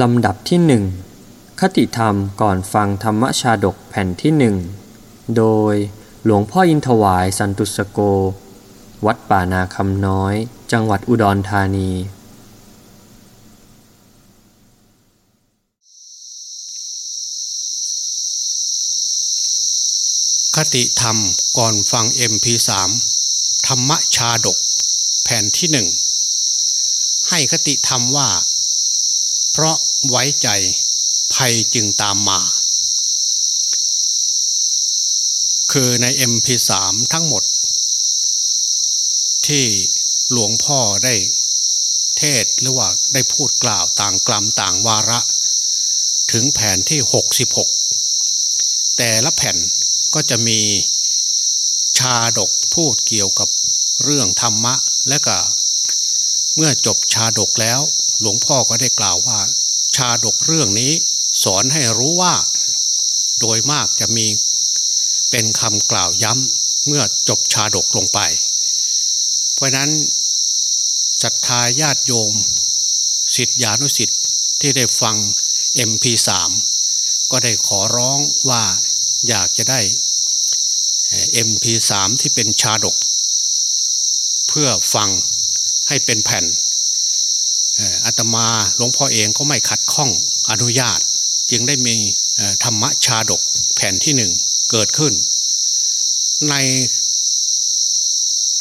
ลำดับที่หนึ่งคติธรรมก่อนฟังธรรมชาดกแผ่นที่หนึ่งโดยหลวงพ่ออินถวายสันตุสโก วัดป่านาคำน้อย จังหวัดอุดรธานี คติธรรมก่อนฟัง MP3 ธรรมชาดก แผ่นที่หนึ่งให้คติธรรมว่า เพราะไว้ใจภัยจึงตามมา คือใน MP3 ทั้งหมด ที่หลวงพ่อได้เทศหรือว่าได้พูดกล่าวต่างกลัมต่างวาระ ถึงแผ่นที่ 66 แต่ละแผ่นก็จะมีชาดกพูดเกี่ยวกับเรื่องธรรมะและก็เมื่อจบชาดกแล้ว หลวงพ่อก็ได้กล่าวว่า ชาดกเรื่องนี้ สอนให้รู้ว่า โดยมากจะมีเป็นคำกล่าวย้ำเมื่อจบชาดกลงไป เพราะนั้นศรัทธาญาติโยมสิทธิานุสิทธิ์ที่ได้ฟัง MP3 ก็ได้ขอร้องว่าอยากจะได้ MP3 ที่เป็นชาดก เพื่อฟังให้เป็นแผ่น อาตมาหลวงพ่อเองก็ไม่ขัดข้องอนุญาต จึงได้มีธรรมชาดกแผ่นที่หนึ่งเกิดขึ้น ใน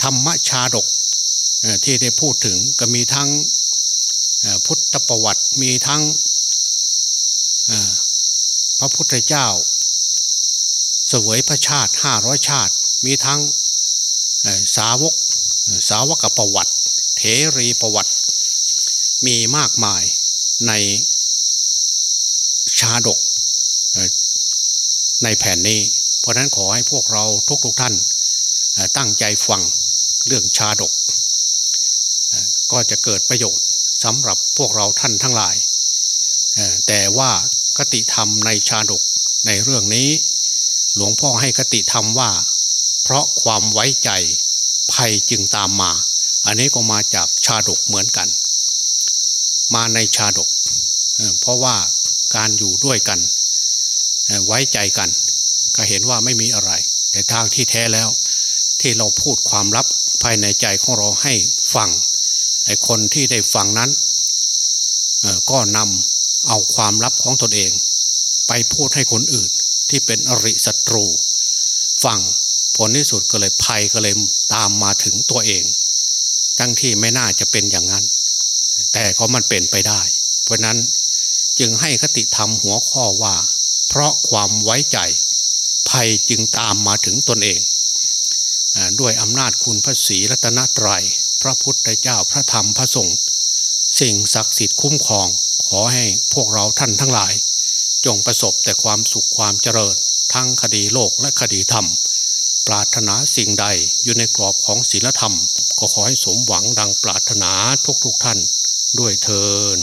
ธรรมชาดกที่ได้พูดถึงก็มีทั้งพุทธประวัติมีทั้งพระพุทธเจ้า เสวยพระชาติห้าร้อยชาติ มีทั้งสาวกสาวกประวัติ เทรีประวัติ มีมากมายในชาดกในแผ่นนี้ เพราะนั้นขอให้พวกเราทุกๆทท่านตั้งใจฟังเรื่องชาดก ก็จะเกิดประโยชน์สำหรับพวกเราท่านทั้งหลาย แต่ว่ากติธรรมในชาดกในเรื่องนี้ หลวงพ่อให้คติธรรมว่า เพราะความไว้ใจภัยจึงตามมา อันนี้ก็มาจากชาดกเหมือนกัน มาในชาดก เพราะว่าการอยู่ด้วยกัน ไว้ใจกัน ก็เห็นว่าไม่มีอะไร แต่ทางที่แท้แล้ว ที่เราพูดความลับภายในใจของเราให้ฟังไอ้คนที่ได้ฟังนั้นก็นำเอาความลับของตนเอง ไปพูดให้คนอื่นที่เป็นอริศัตรูฟังผลที่สุดก็เลยภัยก็เลยตามมาถึงตัวเอง ทั้งที่ไม่น่าจะเป็นอย่างนั้น แต่ก็มันเป็นไปได้ เพราะนั้นจึงให้คติธรรมหัวข้อว่า เพราะความไว้ใจ ภัยจึงตามมาถึงตนเอง ด้วยอำนาจคุณพระศรีรัตนตรยัย พระพุทธเจ้าพระธรรมพระสงฆ์สิ่งศักดิ์สิทธิ์คุ้มครอง ขอให้พวกเราท่านทั้งหลาย จงประสบแต่ความสุขความเจริญ ทั้งคดีโลกและคดีธรรม ปรารถนาสิ่งใดอยู่ในกรอบของศีลธรรม ก็ขอให้สมหวังดังปรารถนาทุกๆทท่าน ด้วยเทอ